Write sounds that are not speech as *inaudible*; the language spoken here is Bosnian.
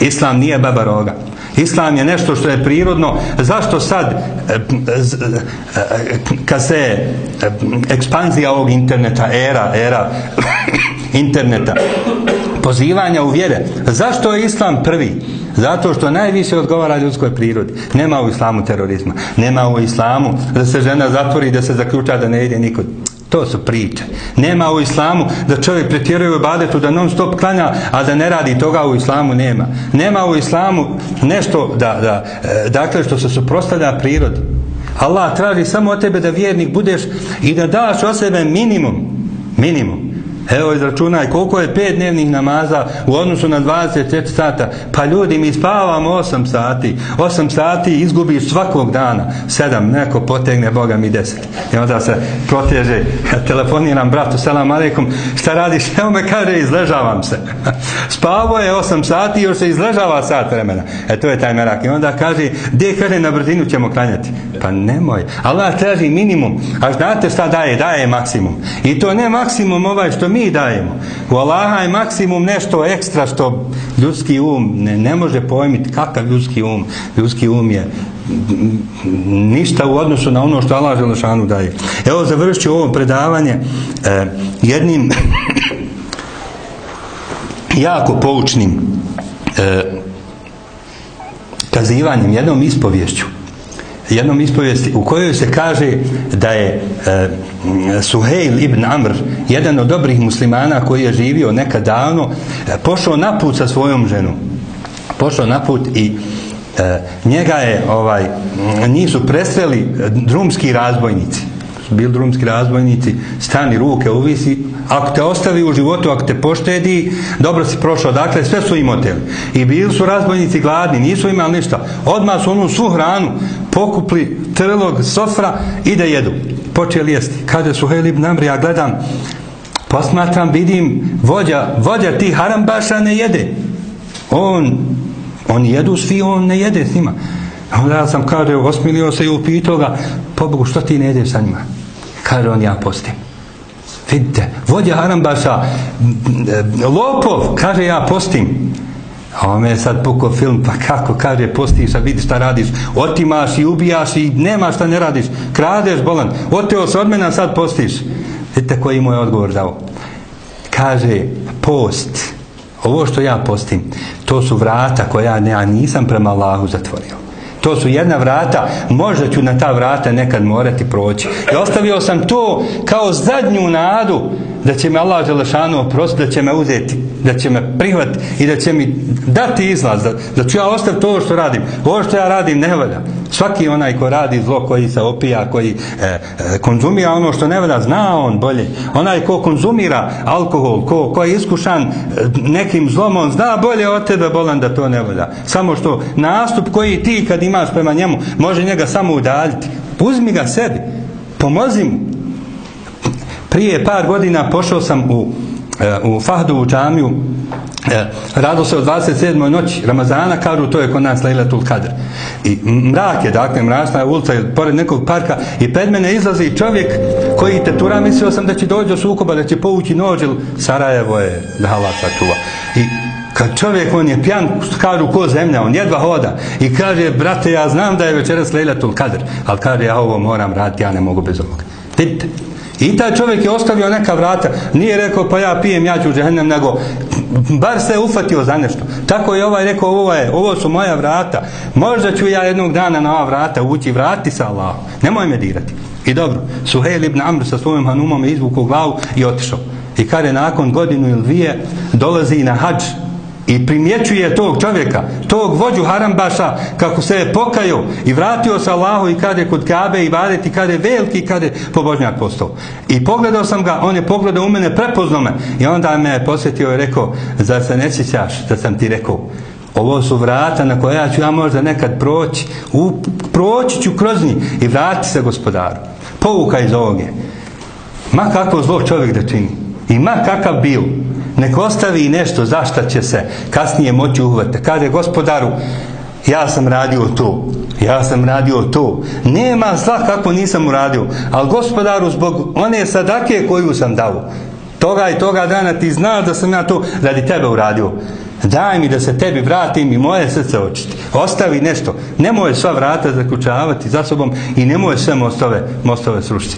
Islam nije baba roga. Islam je nešto što je prirodno. Zašto sad, e, e, e, kad se ekspanzija ovog interneta, era, era *coughs* interneta, pozivanja u vjere, zašto je Islam prvi? Zato što najviše odgovara ljudskoj prirodi. Nema u islamu terorizma. Nema u islamu da se žena zatvori i da se zaključa da ne ide nikud. To su priče. Nema u islamu da čovjek pretjeruje u badetu, da non stop klanja, a da ne radi toga u islamu nema. Nema u islamu nešto da, da e, dakle što se suprostavlja prirodi. Allah traži samo od tebe da vjernik budeš i da daš od sebe minimum. Minimum. Evo izračunaj koliko je pet dnevnih namaza u odnosu na 24 sata. Pa ljudi mi spavamo 8 sati. 8 sati izgubiš svakog dana. 7, neko potegne Boga mi 10. I onda se proteže, telefoniram bratu, selam alejkum. šta radiš? *laughs* Evo me kaže, izležavam se. *laughs* Spavo je 8 sati, još se izležava sat vremena. E to je taj merak. I onda kaže, gdje kaže na brzinu ćemo klanjati? Pa nemoj. Allah traži minimum. A znate šta daje? Daje maksimum. I to ne maksimum ovaj što mi mi dajemo. U Allaha je maksimum nešto ekstra što ljudski um ne, ne može pojmiti kakav ljudski um. Ljudski um je ništa u odnosu na ono što Allah Želešanu daje. Evo završit ću ovo predavanje eh, jednim *coughs* jako poučnim eh, kazivanjem, jednom ispovješću jednom ispovijesti u kojoj se kaže da je e, Suhejl ibn Amr jedan od dobrih muslimana koji je živio nekad davno e, pošao na put sa svojom ženom pošao na put i e, njega je ovaj njih su presreli drumski razbojnici bili drumski razbojnici stani ruke uvisi ako te ostavi u životu, ako te poštedi, dobro si prošao. Dakle, sve su im oteli. I bili su razbojnici gladni, nisu imali ništa. Odmah su onu svu hranu pokupli trlog sofra i da jedu. Počeli jesti. Kada su Helib namri, ja gledam, posmatram, vidim, vođa, vođa ti harambaša ne jede. On, on jedu svi, on ne jede s njima. Onda ja sam kaže, osmilio se i upitao ga, pobogu, što ti ne jedeš sa njima? Kaže on, ja postim. Vidite, vođa Harambaša, lopov, kaže ja postim. A on je sad pukao film, pa kako, kaže, postiš, a vidi šta radiš. Otimaš i ubijaš i nema šta ne radiš. Kradeš, bolan. Oteo se od mene, sad postiš. Vidite koji mu je odgovor dao. Kaže, post, ovo što ja postim, to su vrata koja ja nisam prema Allahu zatvorio. To su jedna vrata, možda ću na ta vrata nekad morati proći. I ostavio sam to kao zadnju nadu da će me Allah Želešanu oprostiti, da će me uzeti, da će me prihvatiti i da će mi dati izlaz, da, da ću ja ostaviti to što radim. Ovo što ja radim ne valja. Svaki onaj ko radi zlo, koji se opija, koji e, e, konzumira ono što ne valja, zna on bolje. Onaj ko konzumira alkohol, ko, ko je iskušan e, nekim zlom, on zna bolje od tebe, bolan da to ne valja. Samo što nastup koji ti kad imaš prema njemu, može njega samo udaljiti. Uzmi ga sebi, pomozi mu, Prije par godina pošao sam u, E, u Fahdovu džamiju, e, radilo se o 27. noći Ramazana, kažu to je kod nas Lejletul Kadr. I mrak je, dakle, mračna ulica, pored nekog parka, i pred mene izlazi čovjek koji te tura, mislio sam da će dođe do sukoba, da će povući nož, Sarajevo je da Allah sačuva. I kad čovjek, on je pjan, kažu ko zemlja, on jedva hoda, i kaže, brate, ja znam da je večeras Lejlatul Kadr, ali kaže, ja ovo moram raditi, ja ne mogu bez ovoga. Vidite, I taj čovjek je ostavio neka vrata. Nije rekao pa ja pijem, ja ću u džehennem, nego bar se ufatio za nešto. Tako je ovaj rekao, ovo, je, ovo su moja vrata. Možda ću ja jednog dana na ova vrata ući, vrati se Allah. Nemoj me dirati. I dobro, Suhejl ibn Amr sa svojim hanumom je izvukao glavu i otišao. I kada nakon godinu ili dvije dolazi na hađ i primjećuje tog čovjeka, tog vođu Harambaša, kako se je pokajao i vratio se Allahu i kada je kod Kabe i vadet i kada je veliki, kada je pobožnjak postao. I pogledao sam ga, on je pogledao u mene, prepoznao me i onda me je posjetio i rekao, za se ne sjećaš da sam ti rekao, ovo su vrata na koja ću ja možda nekad proći, u, proći ću kroz njih i vrati se gospodaru. Povuka iz ovoga. Ma kako zlo čovjek da čini. I ma kakav bio nek ostavi nešto zašta će se kasnije moći uhvati. Kaže gospodaru, ja sam radio to, ja sam radio to. Nema zla kako nisam uradio, ali gospodaru zbog one sadake koju sam dao, toga i toga dana ti znaš da sam ja to radi tebe uradio daj mi da se tebi vratim i moje srce očiti ostavi nešto nemoj sva vrata zaključavati za sobom i nemoj sve mostove, mostove srušiti